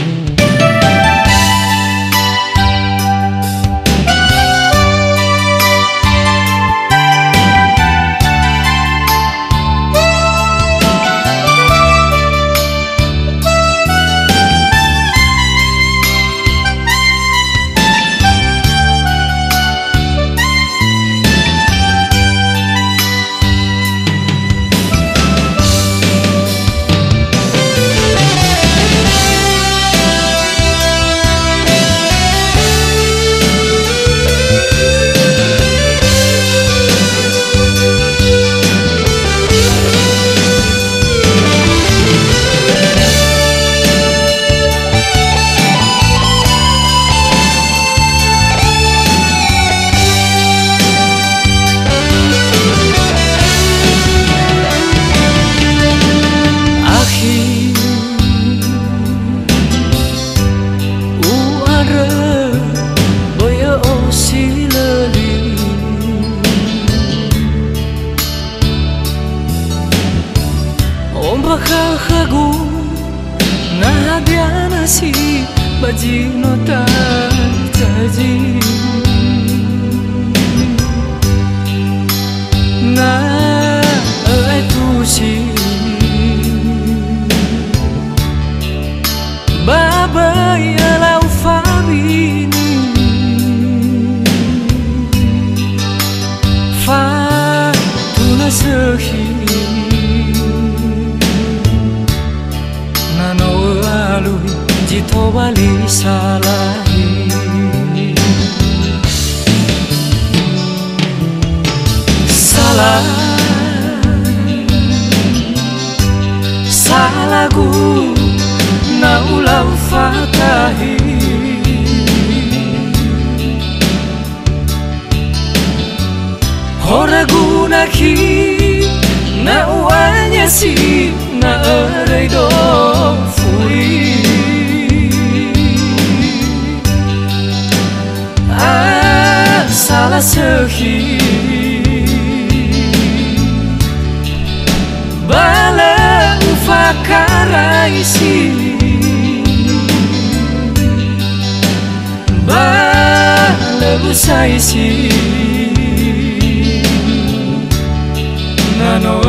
Mm-hmm. acaba de notar, tadinho. tobali salahi. Salah. Salahku Naulang fatahi. Hora na uanya si na Nauray fu. ela sorri. Bala ufakara si Bala busa Na Nano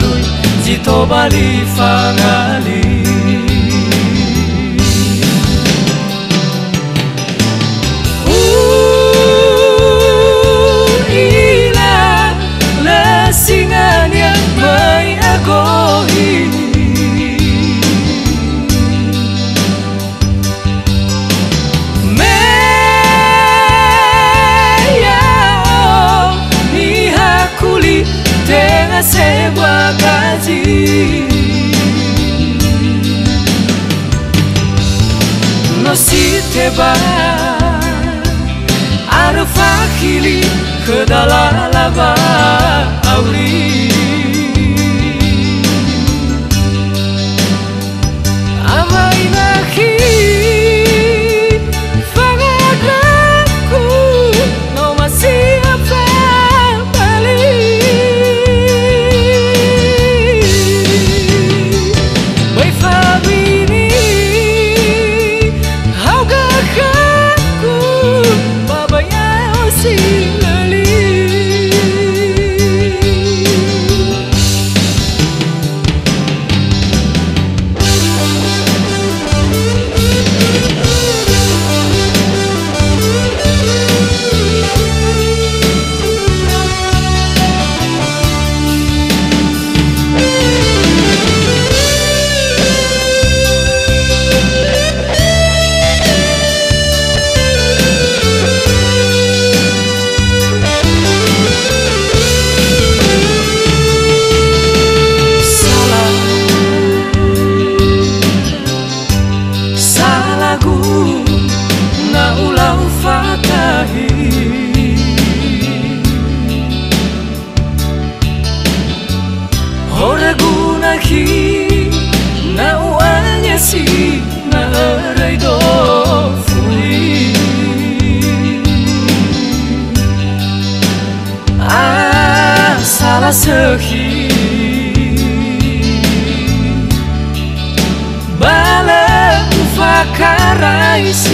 lui, jito bali fangali. Kedala laba Balanço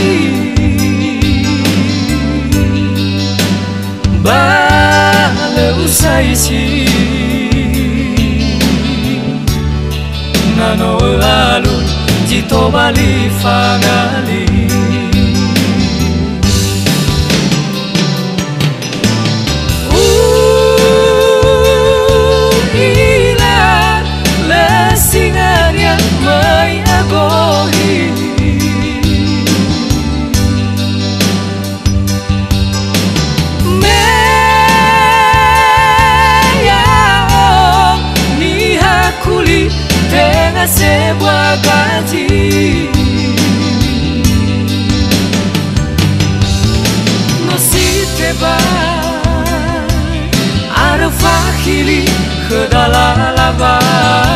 Balanço Nano lalu Jito bali fangali ba Arfahili ke dalam ba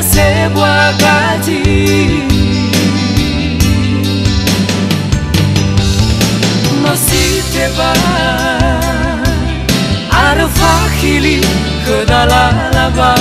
nasebwa kati nositeva arofahili kdalalaba